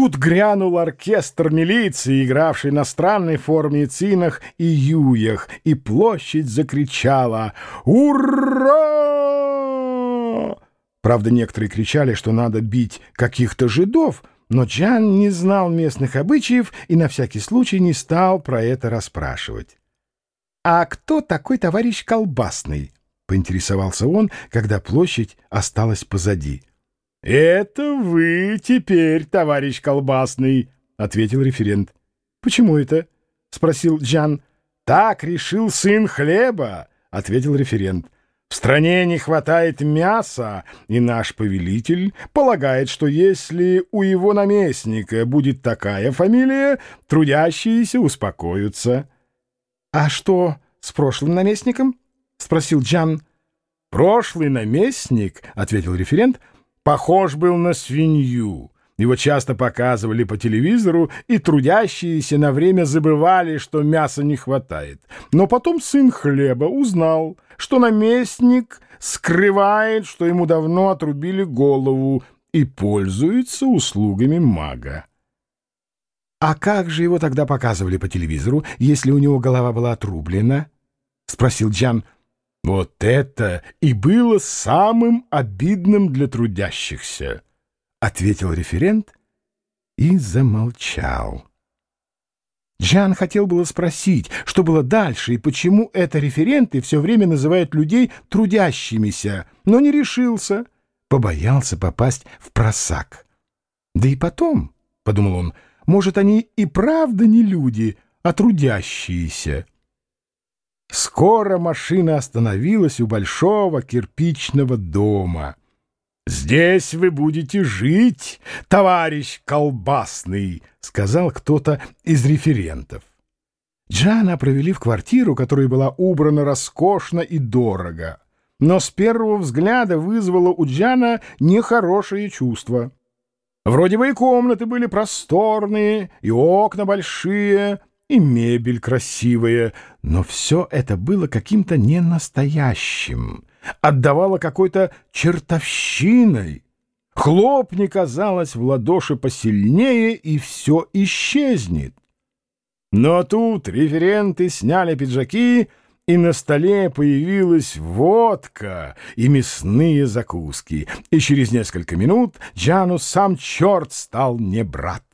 Тут грянул оркестр милиции, игравший на странной форме цинах и юях, и площадь закричала «Ура!». Правда, некоторые кричали, что надо бить каких-то жидов, но Джан не знал местных обычаев и на всякий случай не стал про это расспрашивать. «А кто такой товарищ Колбасный?» — поинтересовался он, когда площадь осталась позади. «Это вы теперь, товарищ Колбасный», — ответил референт. «Почему это?» — спросил Джан. «Так решил сын хлеба», — ответил референт. В стране не хватает мяса, и наш повелитель полагает, что если у его наместника будет такая фамилия, трудящиеся успокоятся. — А что с прошлым наместником? — спросил Джан. — Прошлый наместник, — ответил референт, — похож был на свинью. Его часто показывали по телевизору, и трудящиеся на время забывали, что мяса не хватает. Но потом сын хлеба узнал, что наместник скрывает, что ему давно отрубили голову и пользуется услугами мага. — А как же его тогда показывали по телевизору, если у него голова была отрублена? — спросил Джан. — Вот это и было самым обидным для трудящихся. — ответил референт и замолчал. Джан хотел было спросить, что было дальше и почему это референты все время называют людей трудящимися, но не решился, побоялся попасть в просак. «Да и потом», — подумал он, — «может, они и правда не люди, а трудящиеся». Скоро машина остановилась у большого кирпичного дома — «Здесь вы будете жить, товарищ колбасный», — сказал кто-то из референтов. Джана провели в квартиру, которая была убрана роскошно и дорого, но с первого взгляда вызвала у Джана нехорошее чувство. Вроде бы и комнаты были просторные, и окна большие, и мебель красивая, но все это было каким-то ненастоящим — отдавало какой-то чертовщиной. Хлопни, казалось, в ладоши посильнее, и все исчезнет. Но тут референты сняли пиджаки, и на столе появилась водка и мясные закуски, и через несколько минут Джанус сам черт стал не брат.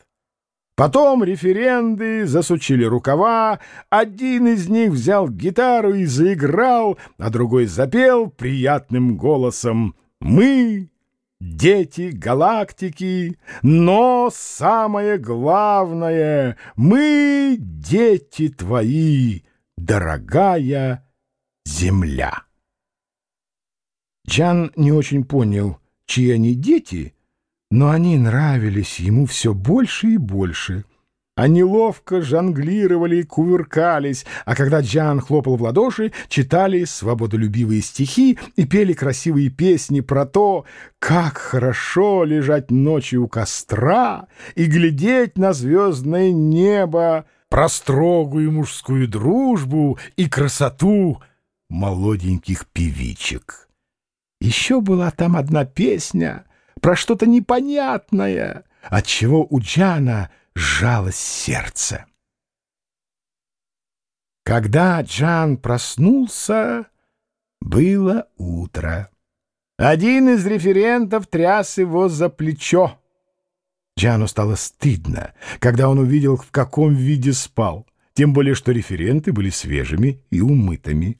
Потом референды засучили рукава, один из них взял гитару и заиграл, а другой запел приятным голосом «Мы — дети галактики, но самое главное — мы — дети твои, дорогая земля». Джан не очень понял, чьи они дети — но они нравились ему все больше и больше. Они ловко жонглировали и кувыркались, а когда Джан хлопал в ладоши, читали свободолюбивые стихи и пели красивые песни про то, как хорошо лежать ночью у костра и глядеть на звездное небо, про строгую мужскую дружбу и красоту молоденьких певичек. Еще была там одна песня — про что-то непонятное, от чего у Джана сжалось сердце. Когда Джан проснулся, было утро. Один из референтов тряс его за плечо. Джану стало стыдно, когда он увидел, в каком виде спал, тем более что референты были свежими и умытыми.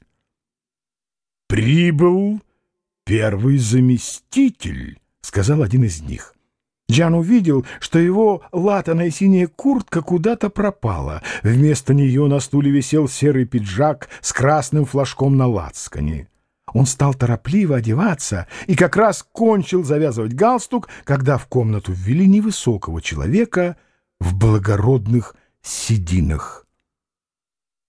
«Прибыл первый заместитель», — сказал один из них. Джан увидел, что его латаная синяя куртка куда-то пропала. Вместо нее на стуле висел серый пиджак с красным флажком на лацкане. Он стал торопливо одеваться и как раз кончил завязывать галстук, когда в комнату ввели невысокого человека в благородных сединах.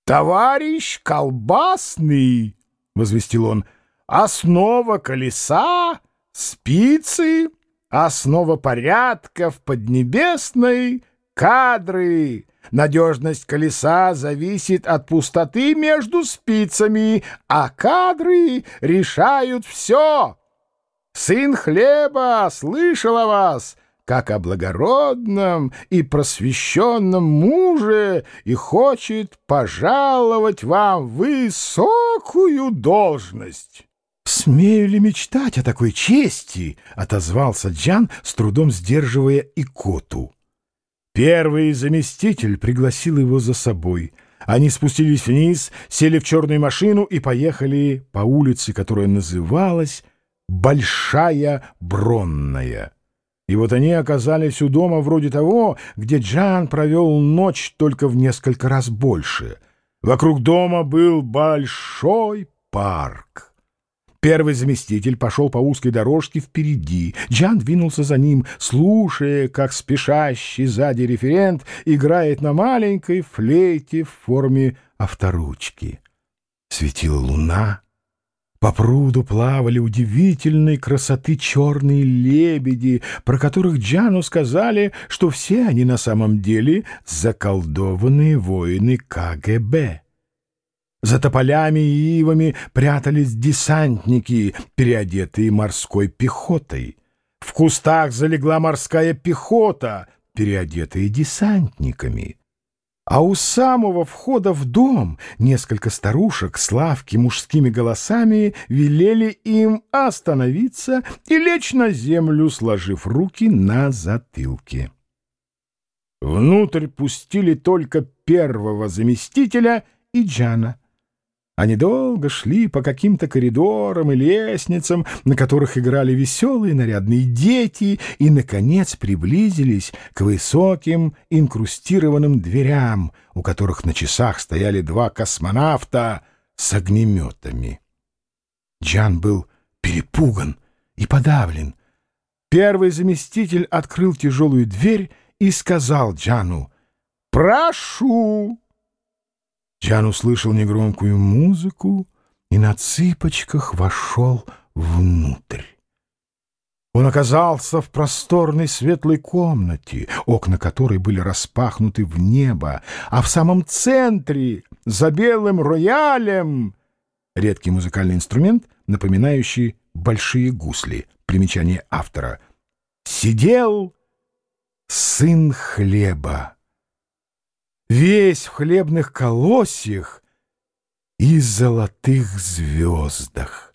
«Товарищ Колбасный!» — возвестил он. «Основа колеса Спицы — основа порядка в Поднебесной, кадры. Надежность колеса зависит от пустоты между спицами, а кадры решают все. Сын хлеба слышал о вас. как о благородном и просвещенном муже и хочет пожаловать вам высокую должность. «Смею ли мечтать о такой чести?» — отозвался Джан, с трудом сдерживая икоту. Первый заместитель пригласил его за собой. Они спустились вниз, сели в черную машину и поехали по улице, которая называлась Большая Бронная. И вот они оказались у дома вроде того, где Джан провел ночь только в несколько раз больше. Вокруг дома был большой парк. Первый заместитель пошел по узкой дорожке впереди. Джан двинулся за ним, слушая, как спешащий сзади референт играет на маленькой флейте в форме авторучки. Светила луна. По пруду плавали удивительной красоты черные лебеди, про которых Джану сказали, что все они на самом деле заколдованные воины КГБ. За тополями и ивами прятались десантники, переодетые морской пехотой. В кустах залегла морская пехота, переодетая десантниками. А у самого входа в дом несколько старушек с лавки мужскими голосами велели им остановиться и лечь на землю, сложив руки на затылке. Внутрь пустили только первого заместителя и Джана — они долго шли по каким-то коридорам и лестницам, на которых играли веселые нарядные дети, и, наконец, приблизились к высоким инкрустированным дверям, у которых на часах стояли два космонавта с огнеметами. Джан был перепуган и подавлен. Первый заместитель открыл тяжелую дверь и сказал Джану «Прошу!» Джан услышал негромкую музыку и на цыпочках вошел внутрь. Он оказался в просторной светлой комнате, окна которой были распахнуты в небо, а в самом центре, за белым роялем, редкий музыкальный инструмент, напоминающий большие гусли, примечание автора, сидел сын хлеба весь в хлебных колосьях и золотых звездах.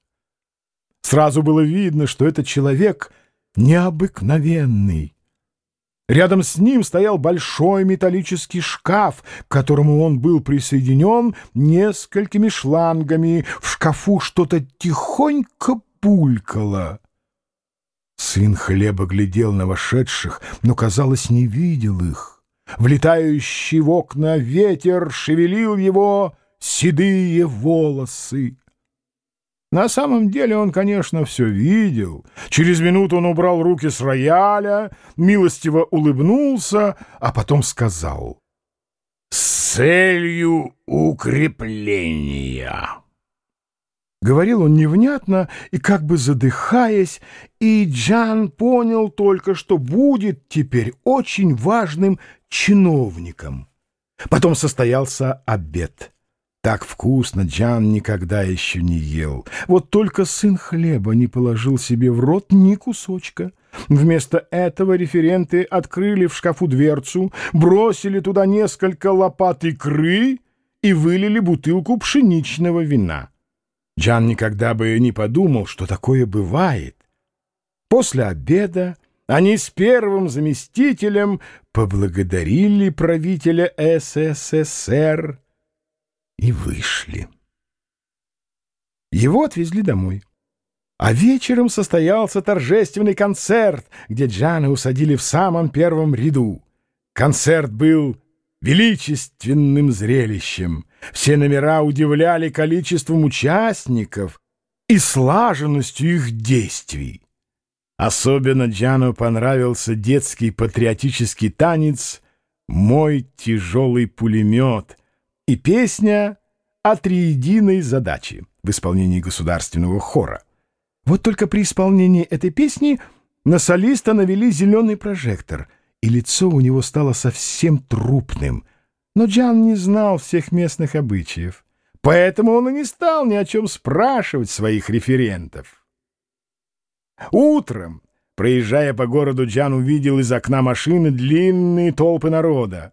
Сразу было видно, что этот человек необыкновенный. Рядом с ним стоял большой металлический шкаф, к которому он был присоединен несколькими шлангами. В шкафу что-то тихонько пулькало. Сын хлеба глядел на вошедших, но, казалось, не видел их. Влетающий в окна ветер шевелил его седые волосы. На самом деле он, конечно, все видел. Через минуту он убрал руки с рояля, милостиво улыбнулся, а потом сказал «С целью укрепления». Говорил он невнятно и как бы задыхаясь, и Джан понял только, что будет теперь очень важным чиновником. Потом состоялся обед. Так вкусно Джан никогда еще не ел. Вот только сын хлеба не положил себе в рот ни кусочка. Вместо этого референты открыли в шкафу дверцу, бросили туда несколько лопат икры и вылили бутылку пшеничного вина. Джан никогда бы не подумал, что такое бывает. После обеда они с первым заместителем поблагодарили правителя СССР и вышли. Его отвезли домой. А вечером состоялся торжественный концерт, где Джана усадили в самом первом ряду. Концерт был величественным зрелищем. Все номера удивляли количеством участников и слаженностью их действий. Особенно Джану понравился детский патриотический танец «Мой тяжелый пулемет» и песня о триединой задаче в исполнении государственного хора. Вот только при исполнении этой песни на солиста навели зеленый прожектор, и лицо у него стало совсем трупным. Но Джан не знал всех местных обычаев, поэтому он и не стал ни о чем спрашивать своих референтов. Утром Проезжая по городу, Джан увидел из окна машины длинные толпы народа.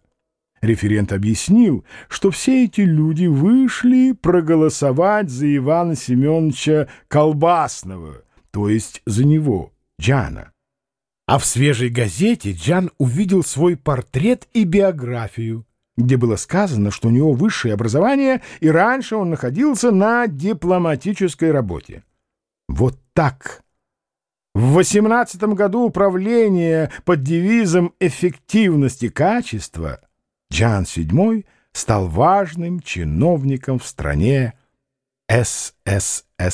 Референт объяснил, что все эти люди вышли проголосовать за Ивана Семеновича Колбасного, то есть за него, Джана. А в свежей газете Джан увидел свой портрет и биографию, где было сказано, что у него высшее образование, и раньше он находился на дипломатической работе. Вот так. В 18 году управление под девизом «эффективность и качество» Джан VII стал важным чиновником в стране СССР.